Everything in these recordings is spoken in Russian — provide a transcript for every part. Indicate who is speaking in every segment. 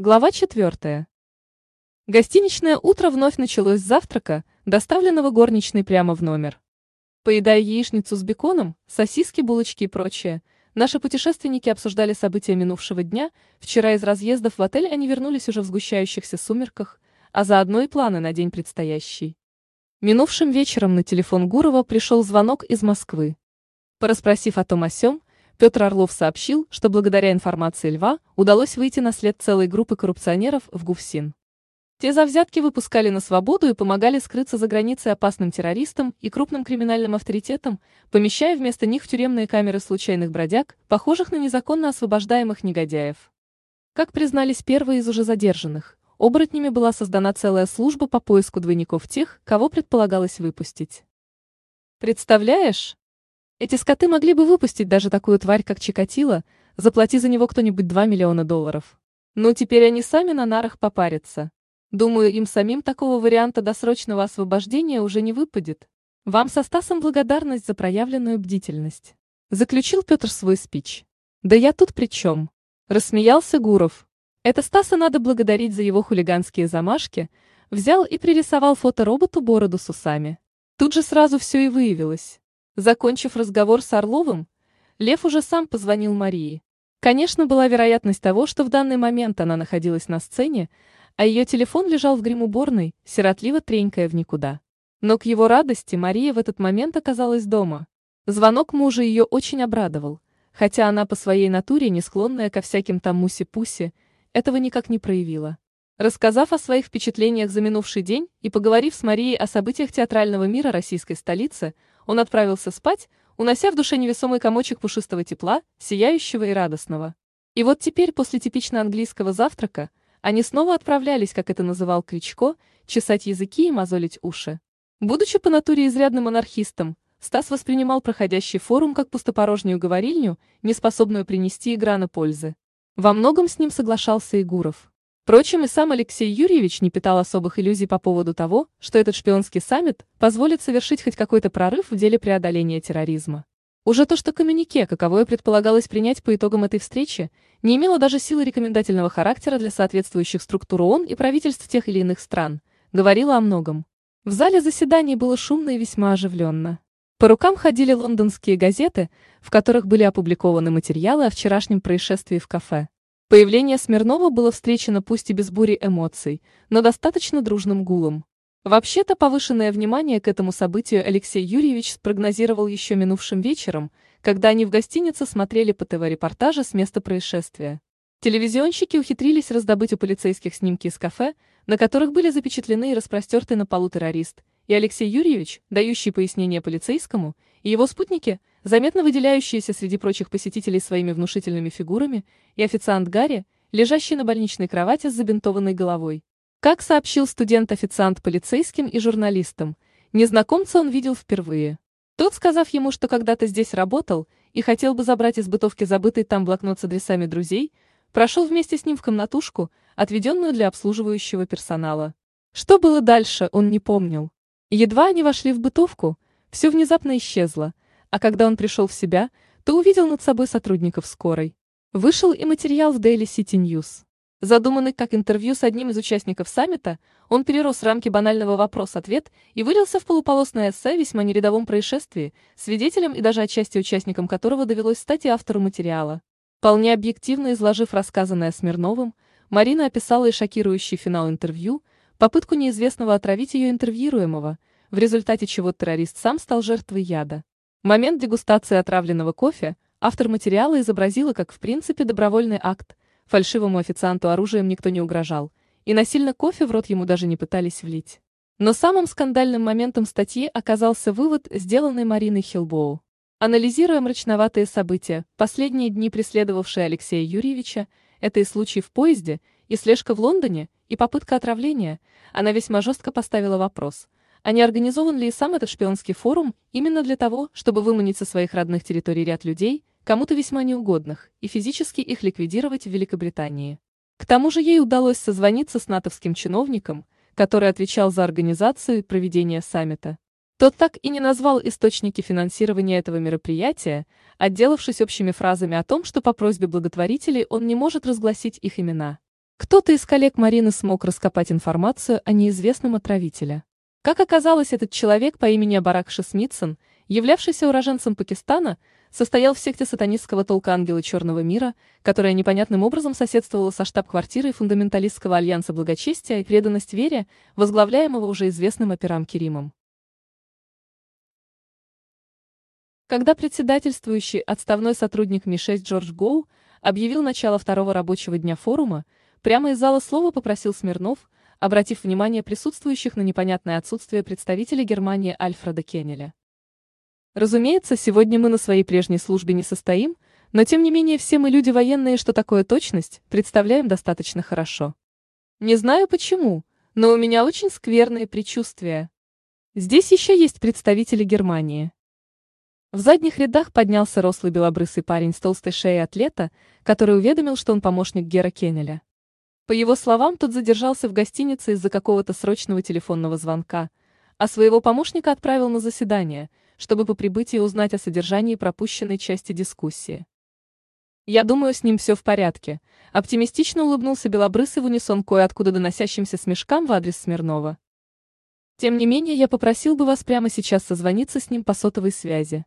Speaker 1: Глава 4. Гостиничное утро вновь началось с завтрака, доставленного горничной прямо в номер. Поедая яичницу с беконом, сосиски, булочки и прочее, наши путешественники обсуждали события минувшего дня, вчера из разъездов в отель они вернулись уже в сгущающихся сумерках, а заодно и планы на день предстоящий. Минувшим вечером на телефон Гурова пришел звонок из Москвы. Пораспросив о том о сём, Петр Орлов сообщил, что благодаря информации Льва удалось выйти на след целой группы коррупционеров в ГУФСИН. Те за взятки выпускали на свободу и помогали скрыться за границей опасным террористам и крупным криминальным авторитетам, помещая вместо них в тюремные камеры случайных бродяг, похожих на незаконно освобождаемых негодяев. Как признались первые из уже задержанных, оборотнями была создана целая служба по поиску двойников тех, кого предполагалось выпустить. Представляешь? Эти скоты могли бы выпустить даже такую тварь, как Чикатило, заплати за него кто-нибудь 2 миллиона долларов. Но теперь они сами на нарах попарятся. Думаю, им самим такого варианта досрочного освобождения уже не выпадет. Вам со Стасом благодарность за проявленную бдительность. Заключил Петр свой спич. Да я тут при чем? Рассмеялся Гуров. Это Стаса надо благодарить за его хулиганские замашки, взял и пририсовал фотороботу бороду с усами. Тут же сразу все и выявилось. Закончив разговор с Орловым, Лев уже сам позвонил Марии. Конечно, была вероятность того, что в данный момент она находилась на сцене, а ее телефон лежал в гримуборной, сиротливо тренькая в никуда. Но к его радости Мария в этот момент оказалась дома. Звонок мужа ее очень обрадовал, хотя она по своей натуре не склонная ко всяким там муси-пуси, этого никак не проявила. Рассказав о своих впечатлениях за минувший день и поговорив с Марией о событиях театрального мира российской столицы, он отправился спать, унося в душе невесомый комочек пушистого тепла, сияющего и радостного. И вот теперь, после типично английского завтрака, они снова отправлялись, как это называл Кричко, чесать языки и мозолить уши. Будучи по натуре изрядным анархистом, Стас воспринимал проходящий форум как пустопорожнюю говорильню, неспособную принести игра на пользы. Во многом с ним соглашался и Гуров. Впрочем, и сам Алексей Юрьевич не питал особых иллюзий по поводу того, что этот шпионский саммит позволит совершить хоть какой-то прорыв в деле преодоления терроризма. Уже то, что коммюнике, каковое предполагалось принять по итогам этой встречи, не имело даже силы рекомендательного характера для соответствующих структур ООН и правительств тех или иных стран, говорило о многом. В зале заседаний было шумно и весьма оживленно. По рукам ходили лондонские газеты, в которых были опубликованы материалы о вчерашнем происшествии в кафе. Появление Смирнова было встречено пусть и без бури эмоций, но достаточно дружным гулом. Вообще-то повышенное внимание к этому событию Алексей Юрьевич спрогнозировал еще минувшим вечером, когда они в гостинице смотрели по ТВ-репортажи с места происшествия. Телевизионщики ухитрились раздобыть у полицейских снимки из кафе, на которых были запечатлены и распростерты на полу террорист, и Алексей Юрьевич, дающий пояснение полицейскому, и его спутники, заметно выделяющиеся среди прочих посетителей своими внушительными фигурами, и официант Гарри, лежащий на больничной кровати с забинтованной головой. Как сообщил студент-официант полицейским и журналистам, незнакомца он видел впервые. Тот, сказав ему, что когда-то здесь работал и хотел бы забрать из бытовки забытый там блокнот с адресами друзей, прошел вместе с ним в комнатушку, отведенную для обслуживающего персонала. Что было дальше, он не помнил. Едва они вошли в бытовку, все внезапно исчезло, а когда он пришел в себя, то увидел над собой сотрудников скорой. Вышел и материал в Daily City News. Задуманный как интервью с одним из участников саммита, он перерос рамки банального вопрос-ответ и вылился в полуполосное эссе о весьма нерядовом происшествии, свидетелем и даже отчасти участником которого довелось стать и автору материала. Вполне объективно изложив рассказанное Смирновым, Марина описала и шокирующий финал интервью, попытку неизвестного отравить ее интервьюируемого, в результате чего террорист сам стал жертвой яда. Момент дегустации отравленного кофе автор материала изобразила как в принципе добровольный акт, фальшивому официанту оружием никто не угрожал, и насильно кофе в рот ему даже не пытались влить. Но самым скандальным моментом статьи оказался вывод, сделанный Мариной Хилбоу. Анализируя мрачноватые события, последние дни преследовавшие Алексея Юрьевича, это и случай в поезде, и слежка в Лондоне, и попытка отравления, она весьма жестко поставила вопрос, а не организован ли и сам этот шпионский форум именно для того, чтобы выманить со своих родных территорий ряд людей, кому-то весьма неугодных, и физически их ликвидировать в Великобритании. К тому же ей удалось созвониться с натовским чиновником, который отвечал за организацию и проведение саммита. Тот так и не назвал источники финансирования этого мероприятия, отделавшись общими фразами о том, что по просьбе благотворителей он не может разгласить их имена. Кто-то из коллег Марины смог раскопать информацию о неизвестном отравителе. Как оказалось, этот человек по имени Абарак Смитсон, являвшийся уроженцем Пакистана, состоял в секте сатанистского толка Ангелы Черного мира, которая непонятным образом соседствовала со штаб-квартирой фундаменталистского альянса благочестия и преданность вере, возглавляемого уже известным операм Керимом. Когда председательствующий отставной сотрудник МИ-6 Джордж Гоу объявил начало второго рабочего дня форума, прямо из зала слова попросил Смирнов, обратив внимание присутствующих на непонятное отсутствие представителя Германии Альфреда Кеннеля. Разумеется, сегодня мы на своей прежней службе не состоим, но тем не менее все мы люди военные, что такое точность, представляем достаточно хорошо. Не знаю почему, но у меня очень скверные предчувствия. Здесь еще есть представители Германии. В задних рядах поднялся рослый белобрысый парень с толстой шеей атлета, который уведомил, что он помощник Гера Кеннеля. По его словам, тот задержался в гостинице из-за какого-то срочного телефонного звонка, а своего помощника отправил на заседание – чтобы по прибытии узнать о содержании пропущенной части дискуссии. «Я думаю, с ним все в порядке», — оптимистично улыбнулся Белобрысый в унисон кое-откуда доносящимся смешкам в адрес Смирнова. «Тем не менее, я попросил бы вас прямо сейчас созвониться с ним по сотовой связи.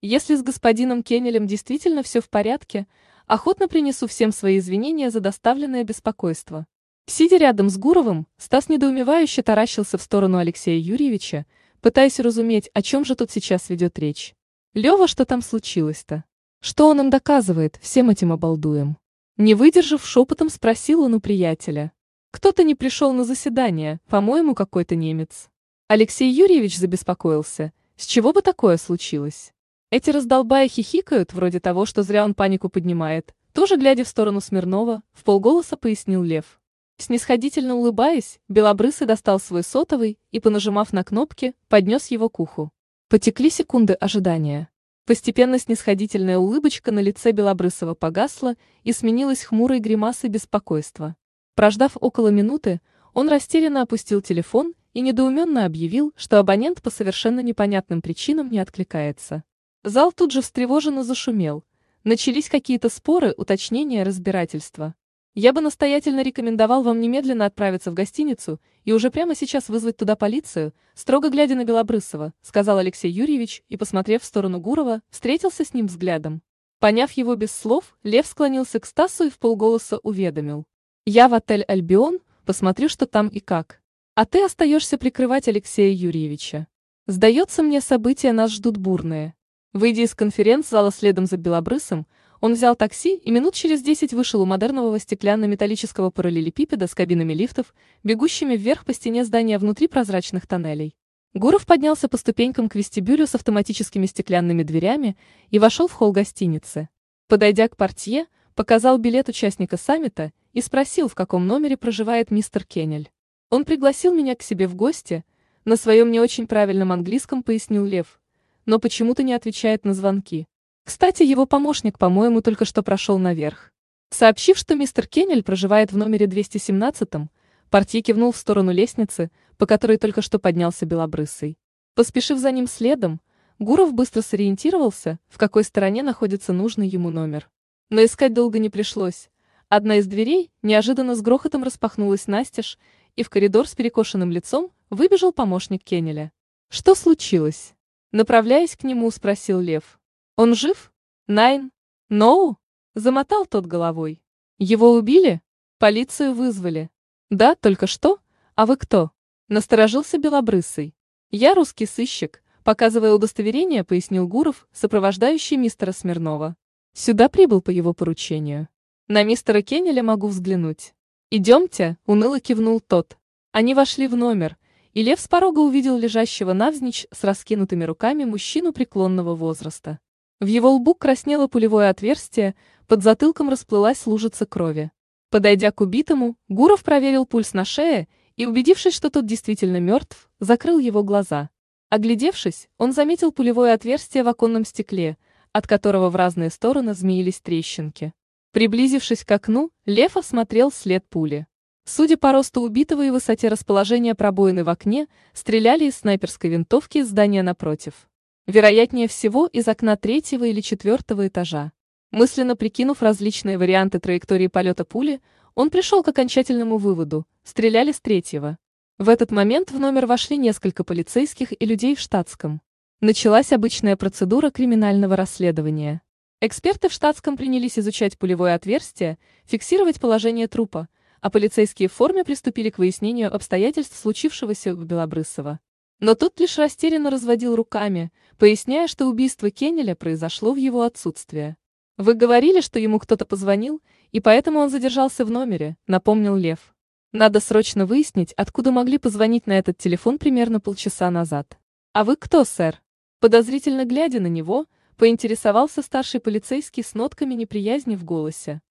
Speaker 1: Если с господином Кеннелем действительно все в порядке, охотно принесу всем свои извинения за доставленное беспокойство». Сидя рядом с Гуровым, Стас недоумевающе таращился в сторону Алексея Юрьевича, пытаясь разуметь, о чем же тут сейчас ведет речь. Лева, что там случилось-то? Что он им доказывает, всем этим обалдуем? Не выдержав, шепотом спросил он у приятеля. Кто-то не пришел на заседание, по-моему, какой-то немец. Алексей Юрьевич забеспокоился. С чего бы такое случилось? Эти раздолбая хихикают, вроде того, что зря он панику поднимает. Тоже глядя в сторону Смирнова, в полголоса пояснил Лев. Снисходительно улыбаясь, Белобрысый достал свой сотовый и, понажимав на кнопки, поднес его к уху. Потекли секунды ожидания. Постепенно снисходительная улыбочка на лице Белобрысова погасла и сменилась хмурой гримасой беспокойства. Прождав около минуты, он растерянно опустил телефон и недоуменно объявил, что абонент по совершенно непонятным причинам не откликается. Зал тут же встревоженно зашумел. Начались какие-то споры, уточнения, разбирательства. Я бы настоятельно рекомендовал вам немедленно отправиться в гостиницу и уже прямо сейчас вызвать туда полицию, строго глядя на Белобрысова, сказал Алексей Юрьевич и, посмотрев в сторону Гурова, встретился с ним взглядом. Поняв его без слов, Лев склонился к Стасу и в полголоса уведомил. «Я в отель «Альбион», посмотрю, что там и как. А ты остаешься прикрывать Алексея Юрьевича. Сдается мне, события нас ждут бурные». Выйдя из конференц-зала следом за Белобрысом, он взял такси и минут через десять вышел у модернового стеклянно-металлического параллелепипеда с кабинами лифтов, бегущими вверх по стене здания внутри прозрачных тоннелей. Гуров поднялся по ступенькам к вестибюлю с автоматическими стеклянными дверями и вошел в холл гостиницы. Подойдя к портье, показал билет участника саммита и спросил, в каком номере проживает мистер Кеннель. Он пригласил меня к себе в гости, на своем не очень правильном английском пояснил Лев, но почему-то не отвечает на звонки. Кстати, его помощник, по-моему, только что прошел наверх. Сообщив, что мистер Кеннель проживает в номере 217-м, портье кивнул в сторону лестницы, по которой только что поднялся Белобрысый. Поспешив за ним следом, Гуров быстро сориентировался, в какой стороне находится нужный ему номер. Но искать долго не пришлось. Одна из дверей неожиданно с грохотом распахнулась настежь, и в коридор с перекошенным лицом выбежал помощник Кеннеля. «Что случилось?» Направляясь к нему, спросил Лев. Он жив? Найн? Ноу? Замотал тот головой. Его убили? Полицию вызвали. Да, только что? А вы кто? Насторожился Белобрысый. Я русский сыщик, показывая удостоверение, пояснил Гуров, сопровождающий мистера Смирнова. Сюда прибыл по его поручению. На мистера Кеннеля могу взглянуть. Идемте, уныло кивнул тот. Они вошли в номер, и Лев с порога увидел лежащего навзничь с раскинутыми руками мужчину преклонного возраста. В его лбу краснело пулевое отверстие, под затылком расплылась лужица крови. Подойдя к убитому, Гуров проверил пульс на шее и, убедившись, что тот действительно мертв, закрыл его глаза. Оглядевшись, он заметил пулевое отверстие в оконном стекле, от которого в разные стороны змеились трещинки. Приблизившись к окну, Лев осмотрел след пули. Судя по росту убитого и высоте расположения пробоины в окне, стреляли из снайперской винтовки из здания напротив. Вероятнее всего, из окна третьего или четвертого этажа. Мысленно прикинув различные варианты траектории полета пули, он пришел к окончательному выводу – стреляли с третьего. В этот момент в номер вошли несколько полицейских и людей в штатском. Началась обычная процедура криминального расследования. Эксперты в штатском принялись изучать пулевое отверстие, фиксировать положение трупа, а полицейские в форме приступили к выяснению обстоятельств случившегося в Белобрысово. Но тот лишь растерянно разводил руками, поясняя, что убийство Кеннеля произошло в его отсутствие. «Вы говорили, что ему кто-то позвонил, и поэтому он задержался в номере», — напомнил Лев. «Надо срочно выяснить, откуда могли позвонить на этот телефон примерно полчаса назад». «А вы кто, сэр?» Подозрительно глядя на него, поинтересовался старший полицейский с нотками неприязни в голосе.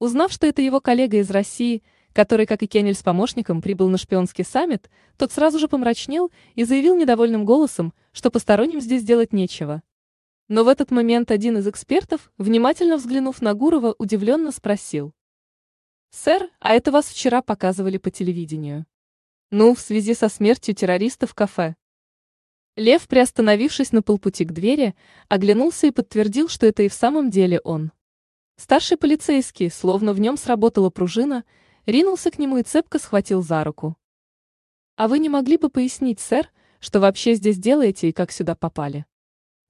Speaker 1: Узнав, что это его коллега из России, который, как и Кеннель с помощником, прибыл на шпионский саммит, тот сразу же помрачнел и заявил недовольным голосом, что посторонним здесь делать нечего. Но в этот момент один из экспертов, внимательно взглянув на Гурова, удивленно спросил. «Сэр, а это вас вчера показывали по телевидению?» «Ну, в связи со смертью террориста в кафе». Лев, приостановившись на полпути к двери, оглянулся и подтвердил, что это и в самом деле он. Старший полицейский, словно в нем сработала пружина, ринулся к нему и цепко схватил за руку. «А вы не могли бы пояснить, сэр, что вообще здесь делаете и как сюда попали?»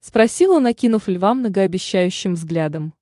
Speaker 1: Спросила, накинув льва многообещающим взглядом.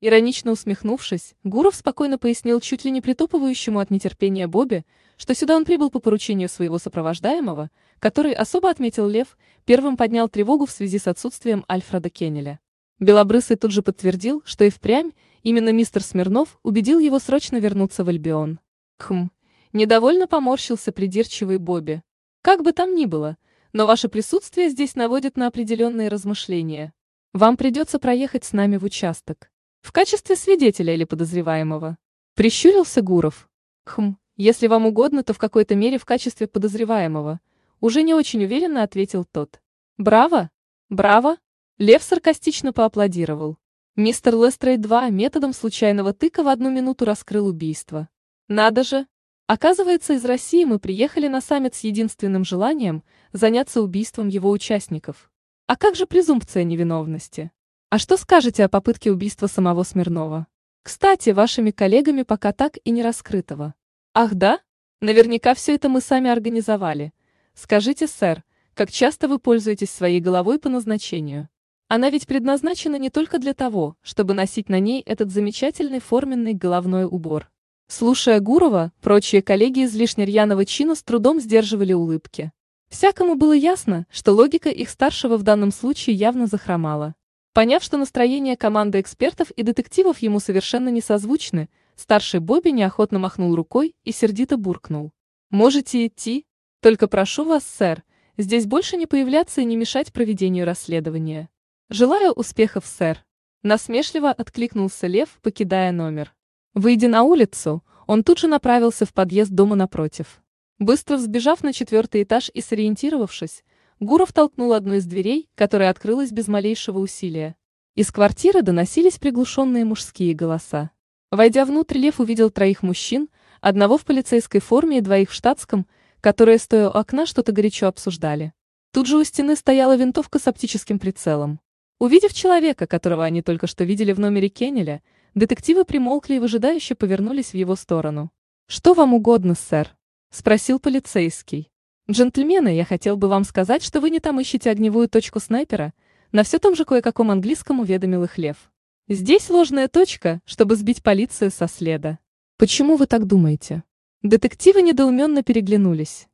Speaker 1: Иронично усмехнувшись, Гуров спокойно пояснил чуть ли не притопывающему от нетерпения Бобби, что сюда он прибыл по поручению своего сопровождаемого, который, особо отметил Лев, первым поднял тревогу в связи с отсутствием Альфреда Кеннеля. Белобрысый тут же подтвердил, что и впрямь Именно мистер Смирнов убедил его срочно вернуться в Альбион. Хм, недовольно поморщился придирчивый Бобби. Как бы там ни было, но ваше присутствие здесь наводит на определенные размышления. Вам придется проехать с нами в участок. В качестве свидетеля или подозреваемого. Прищурился Гуров. Хм, если вам угодно, то в какой-то мере в качестве подозреваемого. Уже не очень уверенно ответил тот. Браво! Браво! Лев саркастично поаплодировал. Мистер Лестрейд-2 методом случайного тыка в одну минуту раскрыл убийство. Надо же! Оказывается, из России мы приехали на саммит с единственным желанием заняться убийством его участников. А как же презумпция невиновности? А что скажете о попытке убийства самого Смирнова? Кстати, вашими коллегами пока так и не раскрытого. Ах да? Наверняка все это мы сами организовали. Скажите, сэр, как часто вы пользуетесь своей головой по назначению? Она ведь предназначена не только для того, чтобы носить на ней этот замечательный форменный головной убор. Слушая Гурова, прочие коллеги излишне рьяного чина с трудом сдерживали улыбки. Всякому было ясно, что логика их старшего в данном случае явно захромала. Поняв, что настроение команды экспертов и детективов ему совершенно не созвучны, старший Бобби неохотно махнул рукой и сердито буркнул. «Можете идти? Только прошу вас, сэр, здесь больше не появляться и не мешать проведению расследования». «Желаю успехов, сэр!» Насмешливо откликнулся Лев, покидая номер. Выйдя на улицу, он тут же направился в подъезд дома напротив. Быстро взбежав на четвертый этаж и сориентировавшись, Гуров толкнул одну из дверей, которая открылась без малейшего усилия. Из квартиры доносились приглушенные мужские голоса. Войдя внутрь, Лев увидел троих мужчин, одного в полицейской форме и двоих в штатском, которые, стоя у окна, что-то горячо обсуждали. Тут же у стены стояла винтовка с оптическим прицелом. Увидев человека, которого они только что видели в номере Кеннеля, детективы примолкли и выжидающе повернулись в его сторону. «Что вам угодно, сэр?» – спросил полицейский. «Джентльмены, я хотел бы вам сказать, что вы не там ищете огневую точку снайпера», на все том же кое-каком английском уведомил их Лев. «Здесь ложная точка, чтобы сбить полицию со следа». «Почему вы так думаете?» Детективы недоуменно переглянулись.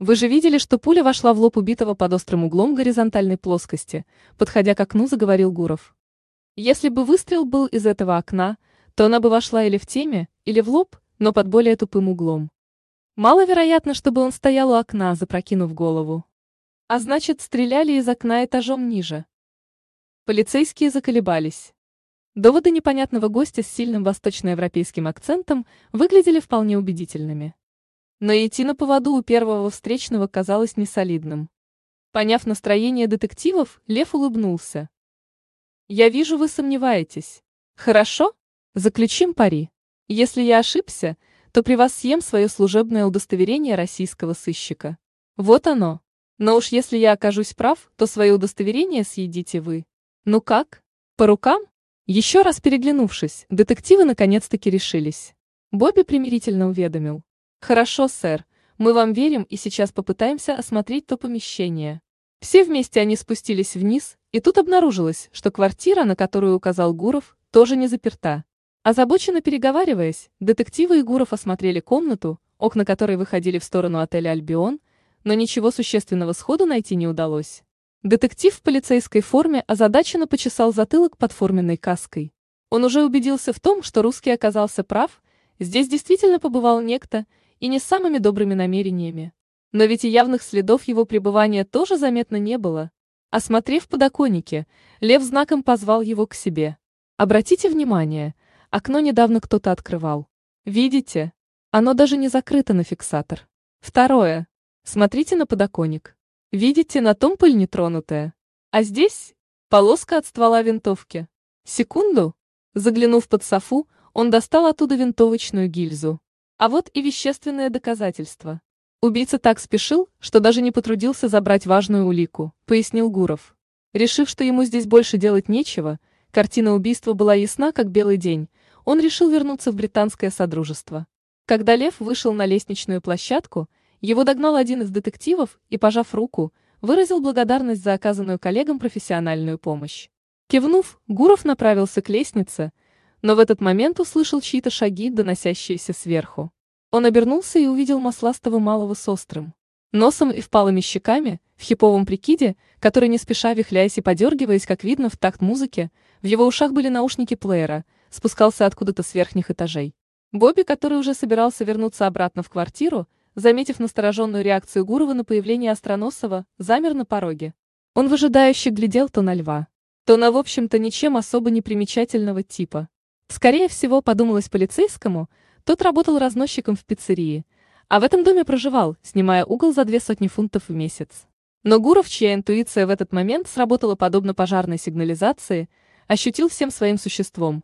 Speaker 1: Вы же видели, что пуля вошла в лоб убитого под острым углом горизонтальной плоскости, подходя к окну, заговорил Гуров. Если бы выстрел был из этого окна, то она бы вошла или в теме, или в лоб, но под более тупым углом. Маловероятно, чтобы он стоял у окна, запрокинув голову. А значит, стреляли из окна этажом ниже. Полицейские заколебались. Доводы непонятного гостя с сильным восточноевропейским акцентом выглядели вполне убедительными. Но идти на поводу у первого встречного казалось несолидным. Поняв настроение детективов, Лев улыбнулся. «Я вижу, вы сомневаетесь. Хорошо? Заключим пари. Если я ошибся, то при вас съем свое служебное удостоверение российского сыщика. Вот оно. Но уж если я окажусь прав, то свое удостоверение съедите вы. Ну как? По рукам? Еще раз переглянувшись, детективы наконец-таки решились. Бобби примирительно уведомил. Хорошо, сэр, мы вам верим и сейчас попытаемся осмотреть то помещение. Все вместе они спустились вниз, и тут обнаружилось, что квартира, на которую указал Гуров, тоже не заперта. Озабоченно переговариваясь, детективы и Гуров осмотрели комнату, окна которой выходили в сторону отеля «Альбион», но ничего существенного сходу найти не удалось. Детектив в полицейской форме озадаченно почесал затылок под форменной каской. Он уже убедился в том, что русский оказался прав, здесь действительно побывал некто, и не самыми добрыми намерениями. Но ведь и явных следов его пребывания тоже заметно не было. Осмотрев подоконники, Лев знаком позвал его к себе. Обратите внимание, окно недавно кто-то открывал. Видите? Оно даже не закрыто на фиксатор. Второе. Смотрите на подоконник. Видите, на том пыль нетронутая. А здесь полоска от ствола винтовки. Секунду. Заглянув под софу, он достал оттуда винтовочную гильзу. А вот и вещественное доказательство. Убийца так спешил, что даже не потрудился забрать важную улику, пояснил Гуров. Решив, что ему здесь больше делать нечего, картина убийства была ясна, как белый день, он решил вернуться в британское содружество. Когда Лев вышел на лестничную площадку, его догнал один из детективов и, пожав руку, выразил благодарность за оказанную коллегам профессиональную помощь. Кивнув, Гуров направился к лестнице, но в этот момент услышал чьи-то шаги, доносящиеся сверху. Он обернулся и увидел масластого малого с острым носом и впалыми щеками, в хиповом прикиде, который не спеша вихляясь и подергиваясь, как видно в такт музыки, в его ушах были наушники плеера, спускался откуда-то с верхних этажей. Бобби, который уже собирался вернуться обратно в квартиру, заметив настороженную реакцию Гурова на появление Остроносова, замер на пороге. Он выжидающе глядел то на льва, то на, в общем-то, ничем особо не примечательного типа. Скорее всего, подумалось полицейскому, тот работал разносчиком в пиццерии, а в этом доме проживал, снимая угол за две сотни фунтов в месяц. Но Гуров, чья интуиция в этот момент сработала подобно пожарной сигнализации, ощутил всем своим существом.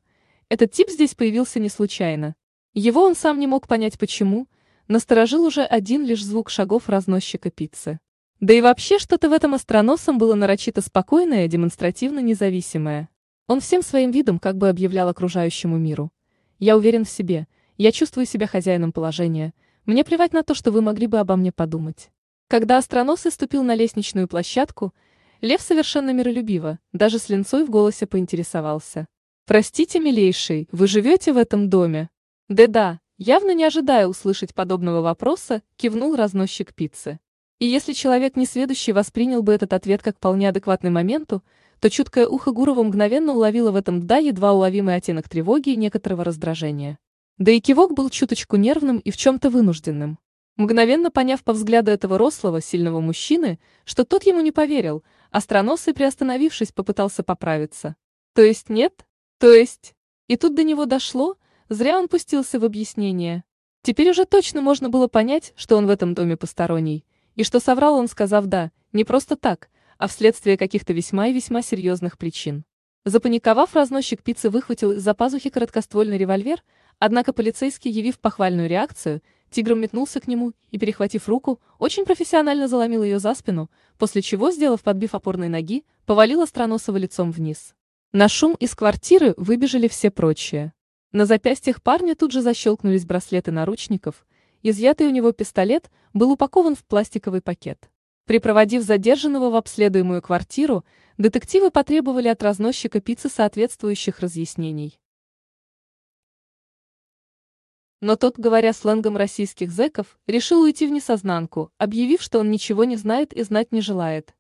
Speaker 1: Этот тип здесь появился не случайно. Его он сам не мог понять почему, насторожил уже один лишь звук шагов разносчика пиццы. Да и вообще что-то в этом остроносом было нарочито спокойное, демонстративно независимое. Он всем своим видом как бы объявлял окружающему миру. «Я уверен в себе, я чувствую себя хозяином положения, мне плевать на то, что вы могли бы обо мне подумать». Когда остроносый ступил на лестничную площадку, Лев совершенно миролюбиво, даже с линцой в голосе поинтересовался. «Простите, милейший, вы живете в этом доме?» «Да-да», Явно не ожидая услышать подобного вопроса, кивнул разносчик пиццы. И если человек несведущий воспринял бы этот ответ как вполне адекватный моменту, то чуткое ухо Гурова мгновенно уловило в этом «да» едва уловимый оттенок тревоги и некоторого раздражения. Да и кивок был чуточку нервным и в чем-то вынужденным. Мгновенно поняв по взгляду этого рослого, сильного мужчины, что тот ему не поверил, остроносый, приостановившись, попытался поправиться. То есть нет? То есть... И тут до него дошло, Зря он пустился в объяснение. Теперь уже точно можно было понять, что он в этом доме посторонний, и что соврал он, сказав «да», не просто так, а вследствие каких-то весьма и весьма серьезных причин. Запаниковав, разносчик пиццы выхватил из-за пазухи короткоствольный револьвер, однако полицейский, явив похвальную реакцию, тигром метнулся к нему и, перехватив руку, очень профессионально заломил ее за спину, после чего, сделав подбив опорной ноги, повалил Остроносова лицом вниз. На шум из квартиры выбежали все прочие. На запястьях парня тут же защелкнулись браслеты наручников, изъятый у него пистолет был упакован в пластиковый пакет. Припроводив задержанного в обследуемую квартиру, детективы потребовали от разносчика пиццы соответствующих разъяснений. Но тот, говоря сленгом российских зэков, решил уйти в несознанку, объявив, что он ничего не знает и знать не желает.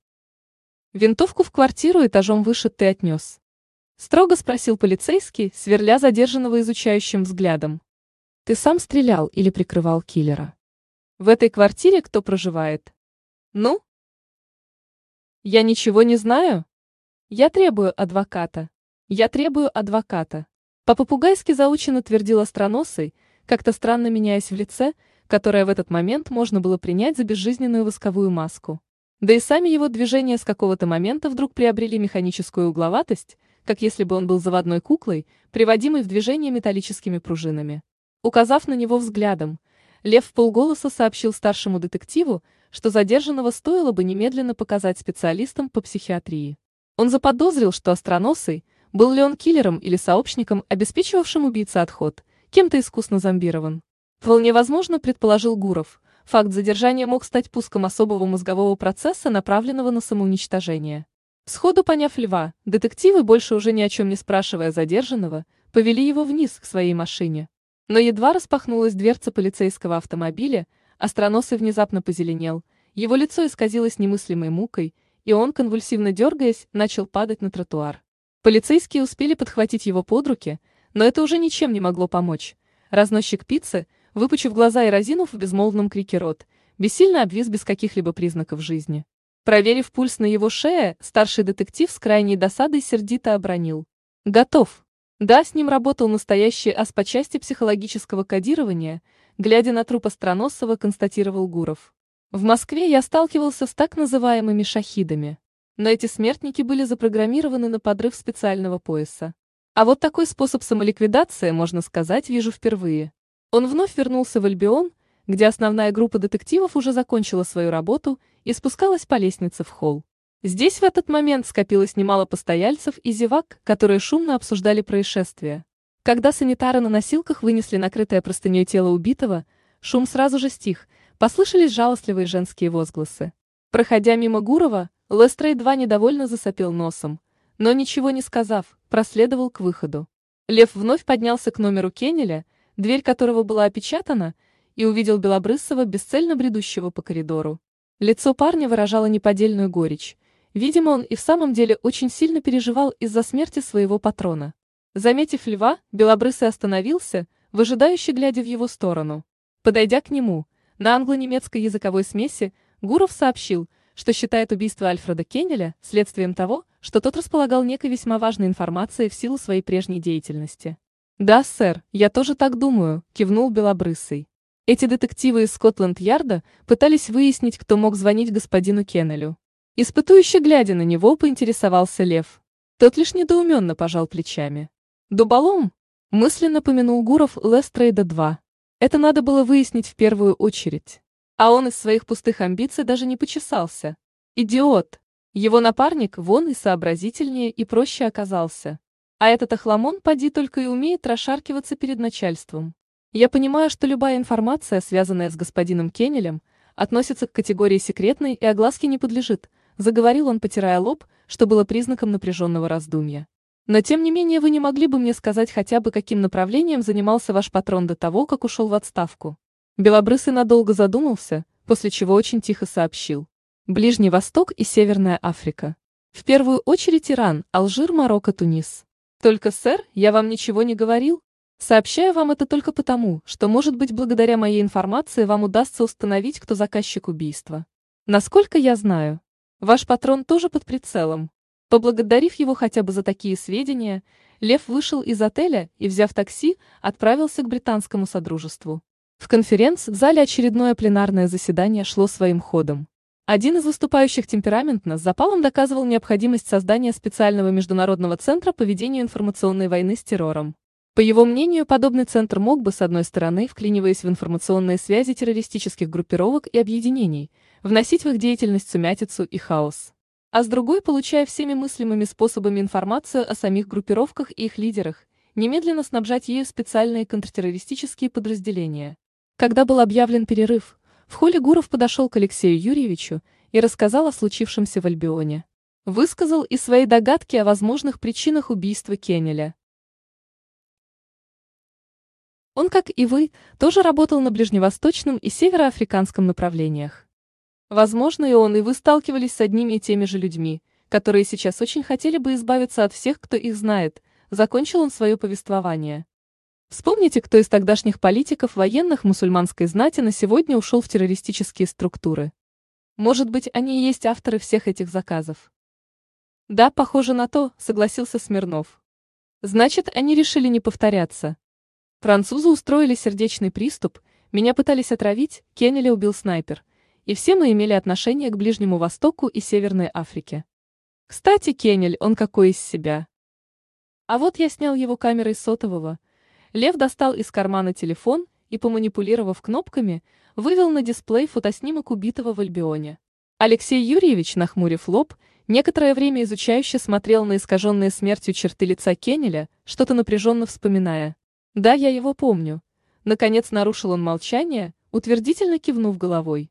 Speaker 1: Винтовку в квартиру этажом выше ты отнес. Строго спросил полицейский, сверля задержанного изучающим взглядом. Ты сам стрелял или прикрывал киллера? В этой квартире кто проживает? Ну? Я ничего не знаю. Я требую адвоката. Я требую адвоката. По-попугайски заученно твердил остроносый, как-то странно меняясь в лице, которое в этот момент можно было принять за безжизненную восковую маску. Да и сами его движения с какого-то момента вдруг приобрели механическую угловатость, как если бы он был заводной куклой, приводимой в движение металлическими пружинами. Указав на него взглядом, Лев в полголоса сообщил старшему детективу, что задержанного стоило бы немедленно показать специалистам по психиатрии. Он заподозрил, что остроносый, был ли он киллером или сообщником, обеспечивавшим убийце отход, кем-то искусно зомбирован. Вполне возможно, предположил Гуров, факт задержания мог стать пуском особого мозгового процесса, направленного на самоуничтожение. Сходу поняв льва, детективы, больше уже ни о чем не спрашивая задержанного, повели его вниз к своей машине. Но едва распахнулась дверца полицейского автомобиля, остроносый внезапно позеленел, его лицо исказилось немыслимой мукой, и он, конвульсивно дергаясь, начал падать на тротуар. Полицейские успели подхватить его под руки, но это уже ничем не могло помочь. Разносчик пиццы, выпучив глаза и разинув в безмолвном крике рот, бессильно обвис без каких-либо признаков жизни. Проверив пульс на его шее, старший детектив с крайней досадой сердито обронил. «Готов». Да, с ним работал настоящий ас по части психологического кодирования, глядя на труп Остроносова, констатировал Гуров. В Москве я сталкивался с так называемыми шахидами. Но эти смертники были запрограммированы на подрыв специального пояса. А вот такой способ самоликвидации, можно сказать, вижу впервые. Он вновь вернулся в Альбион, где основная группа детективов уже закончила свою работу и спускалась по лестнице в холл. Здесь в этот момент скопилось немало постояльцев и зевак, которые шумно обсуждали происшествие. Когда санитары на носилках вынесли накрытое простыней тело убитого, шум сразу же стих, послышались жалостливые женские возгласы. Проходя мимо Гурова, Лестрей два недовольно засопел носом, но ничего не сказав, проследовал к выходу. Лев вновь поднялся к номеру Кеннеля, дверь которого была опечатана, и увидел Белобрысова, бесцельно бредущего по коридору. Лицо парня выражало неподдельную горечь. Видимо, он и в самом деле очень сильно переживал из-за смерти своего патрона. Заметив льва, Белобрысый остановился, выжидающе глядя в его сторону. Подойдя к нему, на англо-немецкой языковой смеси, Гуров сообщил, что считает убийство Альфреда Кеннеля следствием того, что тот располагал некой весьма важной информацией в силу своей прежней деятельности. «Да, сэр, я тоже так думаю», – кивнул Белобрысый. Эти детективы из Скотланд-Ярда пытались выяснить, кто мог звонить господину Кеннелю. Испытующе глядя на него, поинтересовался Лев. Тот лишь недоуменно пожал плечами. «Дуболом?» – мысленно помянул Гуров Лестрейда-2. Это надо было выяснить в первую очередь. А он из своих пустых амбиций даже не почесался. Идиот! Его напарник вон и сообразительнее и проще оказался. А этот охламон поди только и умеет расшаркиваться перед начальством. Я понимаю, что любая информация, связанная с господином Кеннелем, относится к категории секретной и огласке не подлежит, заговорил он, потирая лоб, что было признаком напряженного раздумья. Но тем не менее вы не могли бы мне сказать хотя бы, каким направлением занимался ваш патрон до того, как ушел в отставку? Белобрысый надолго задумался, после чего очень тихо сообщил. Ближний Восток и Северная Африка. В первую очередь Иран, Алжир, Марокко, Тунис. Только, сэр, я вам ничего не говорил? Сообщаю вам это только потому, что, может быть, благодаря моей информации вам удастся установить, кто заказчик убийства. Насколько я знаю, ваш патрон тоже под прицелом. Поблагодарив его хотя бы за такие сведения, Лев вышел из отеля и, взяв такси, отправился к британскому содружеству. В конференц-зале очередное пленарное заседание шло своим ходом. Один из выступающих темпераментно с запалом доказывал необходимость создания специального международного центра по ведению информационной войны с террором. По его мнению, подобный центр мог бы, с одной стороны, вклиниваясь в информационные связи террористических группировок и объединений, вносить в их деятельность сумятицу и хаос. А с другой, получая всеми мыслимыми способами информацию о самих группировках и их лидерах, немедленно снабжать ею специальные контртеррористические подразделения. Когда был объявлен перерыв, в холле Гуров подошел к Алексею Юрьевичу и рассказал о случившемся в Альбионе. Высказал и свои догадки о возможных причинах убийства Кеннеля. Он, как и вы, тоже работал на ближневосточном и североафриканском направлениях. Возможно, и он, и вы сталкивались с одними и теми же людьми, которые сейчас очень хотели бы избавиться от всех, кто их знает, закончил он свое повествование. Вспомните, кто из тогдашних политиков военных мусульманской знати на сегодня ушел в террористические структуры. Может быть, они и есть авторы всех этих заказов. Да, похоже на то, согласился Смирнов. Значит, они решили не повторяться. Французы устроили сердечный приступ, меня пытались отравить, Кеннеля убил снайпер. И все мы имели отношение к Ближнему Востоку и Северной Африке. Кстати, Кеннель, он какой из себя? А вот я снял его камерой сотового, Лев достал из кармана телефон и, поманипулировав кнопками, вывел на дисплей фотоснимок убитого в Альбионе. Алексей Юрьевич, нахмурив лоб, некоторое время изучающе смотрел на искаженные смертью черты лица Кеннеля, что-то напряженно вспоминая. Да, я его помню. Наконец нарушил он молчание, утвердительно кивнув головой.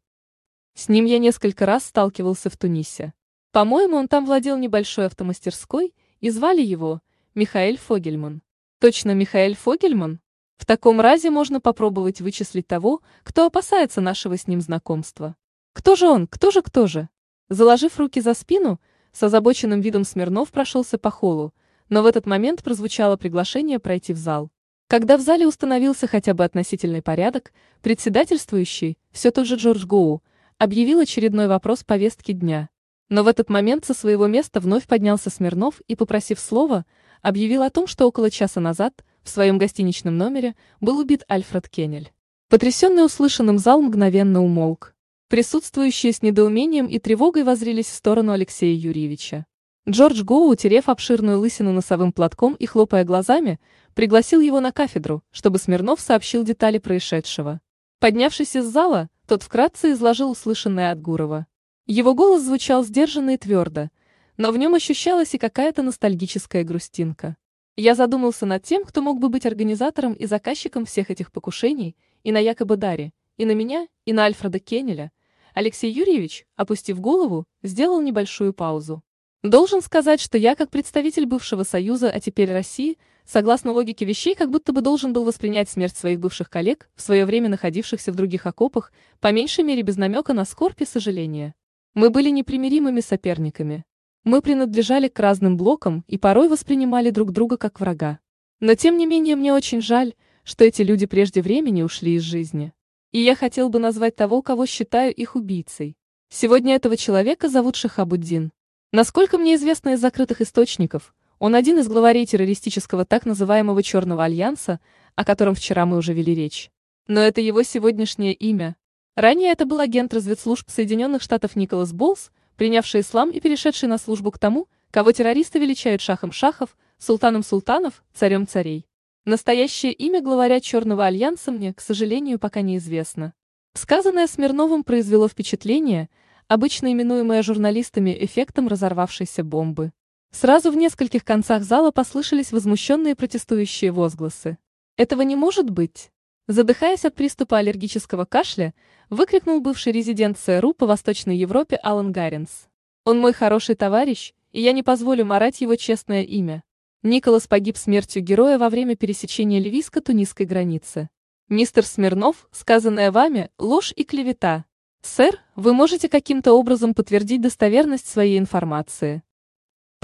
Speaker 1: С ним я несколько раз сталкивался в Тунисе. По-моему, он там владел небольшой автомастерской, и звали его Михаэль Фогельман. Точно Михаэль Фогельман? В таком разе можно попробовать вычислить того, кто опасается нашего с ним знакомства. Кто же он, кто же, кто же? Заложив руки за спину, с озабоченным видом Смирнов прошелся по холлу, но в этот момент прозвучало приглашение пройти в зал. Когда в зале установился хотя бы относительный порядок, председательствующий, все тот же Джордж Гоу, объявил очередной вопрос повестки дня. Но в этот момент со своего места вновь поднялся Смирнов и, попросив слова, объявил о том, что около часа назад в своем гостиничном номере был убит Альфред Кеннель. Потрясенный услышанным зал мгновенно умолк. Присутствующие с недоумением и тревогой возрились в сторону Алексея Юрьевича. Джордж Гоу, утерев обширную лысину носовым платком и хлопая глазами, пригласил его на кафедру, чтобы Смирнов сообщил детали происшедшего. Поднявшись из зала, тот вкратце изложил услышанное от Гурова. Его голос звучал сдержанно и твердо, но в нем ощущалась и какая-то ностальгическая грустинка. Я задумался над тем, кто мог бы быть организатором и заказчиком всех этих покушений, и на якобы Даре, и на меня, и на Альфреда Кеннеля. Алексей Юрьевич, опустив голову, сделал небольшую паузу. Должен сказать, что я, как представитель бывшего Союза, а теперь России, согласно логике вещей, как будто бы должен был воспринять смерть своих бывших коллег, в свое время находившихся в других окопах, по меньшей мере без намека на скорбь и сожаление. Мы были непримиримыми соперниками. Мы принадлежали к разным блокам и порой воспринимали друг друга как врага. Но тем не менее мне очень жаль, что эти люди прежде времени ушли из жизни. И я хотел бы назвать того, кого считаю их убийцей. Сегодня этого человека зовут Шахабуддин. Насколько мне известно из закрытых источников, он один из главарей террористического так называемого Черного Альянса, о котором вчера мы уже вели речь. Но это его сегодняшнее имя. Ранее это был агент разведслужб Соединенных Штатов Николас Болс, принявший ислам и перешедший на службу к тому, кого террористы величают шахом шахов, султаном султанов, царем царей. Настоящее имя главаря Черного Альянса мне, к сожалению, пока неизвестно. Сказанное Смирновым произвело впечатление, обычно именуемое журналистами эффектом разорвавшейся бомбы. Сразу в нескольких концах зала послышались возмущенные протестующие возгласы. «Этого не может быть!» Задыхаясь от приступа аллергического кашля, выкрикнул бывший резидент ЦРУ по Восточной Европе Алан Гаринс. «Он мой хороший товарищ, и я не позволю марать его честное имя. Николас погиб смертью героя во время пересечения ливийско-тунисской границы. Мистер Смирнов, сказанное вами, ложь и клевета. Сэр, вы можете каким-то образом подтвердить достоверность своей информации.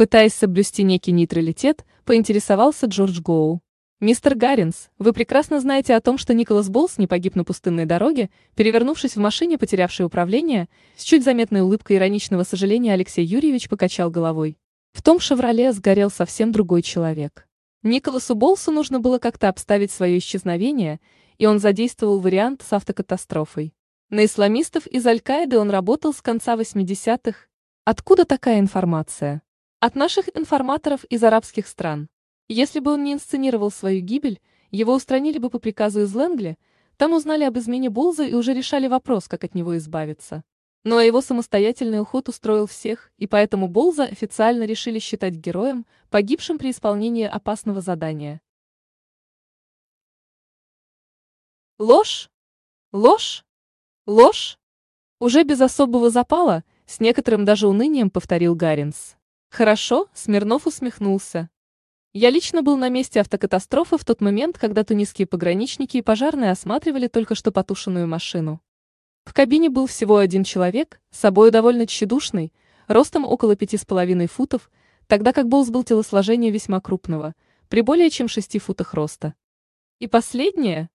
Speaker 1: Пытаясь соблюсти некий нейтралитет, поинтересовался Джордж Гоу. Мистер Гарринс, вы прекрасно знаете о том, что Николас Болс не погиб на пустынной дороге, перевернувшись в машине, потерявшей управление, с чуть заметной улыбкой ироничного сожаления Алексей Юрьевич покачал головой. В том «Шевроле» сгорел совсем другой человек. Николасу Болсу нужно было как-то обставить свое исчезновение, и он задействовал вариант с автокатастрофой. На исламистов из Аль-Каиды он работал с конца 80-х. Откуда такая информация? От наших информаторов из арабских стран. Если бы он не инсценировал свою гибель, его устранили бы по приказу из Лэнгли, там узнали об измене Болза и уже решали вопрос, как от него избавиться. Но его самостоятельный уход устроил всех, и поэтому Болза официально решили считать героем, погибшим при исполнении опасного задания. Ложь? Ложь? Ложь? Уже без особого запала, с некоторым даже унынием повторил Гаринс. Хорошо, Смирнов усмехнулся. Я лично был на месте автокатастрофы в тот момент, когда тунисские пограничники и пожарные осматривали только что потушенную машину. В кабине был всего один человек, с собой довольно тщедушный, ростом около пяти с половиной футов, тогда как Болс был телосложения весьма крупного, при более чем шести футах роста. И последнее.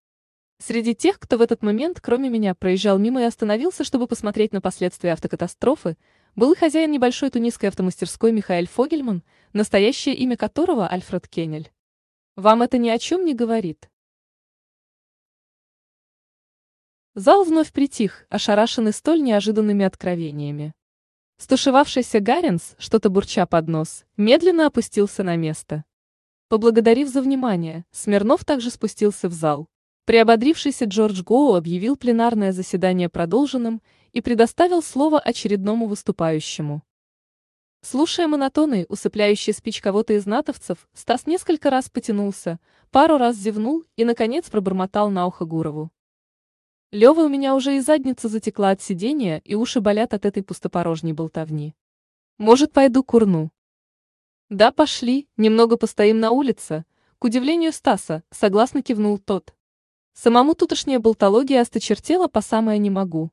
Speaker 1: Среди тех, кто в этот момент, кроме меня, проезжал мимо и остановился, чтобы посмотреть на последствия автокатастрофы, был хозяин небольшой тунисской автомастерской Михаэль Фогельман, настоящее имя которого Альфред Кеннель. Вам это ни о чем не говорит? Зал вновь притих, ошарашенный столь неожиданными откровениями. Стушевавшийся Гаринс, что-то бурча под нос, медленно опустился на место. Поблагодарив за внимание, Смирнов также спустился в зал. Приободрившийся Джордж Гоу объявил пленарное заседание продолженным и предоставил слово очередному выступающему. Слушая монотонный, усыпляющий спич кого-то из натовцев, Стас несколько раз потянулся, пару раз зевнул и, наконец, пробормотал на ухо Гурову. Лева у меня уже и задница затекла от сидения, и уши болят от этой пустопорожней болтовни. Может, пойду курну? Да, пошли, немного постоим на улице. К удивлению Стаса, согласно кивнул тот. Самому тутошняя болтология осточертела по самое не могу.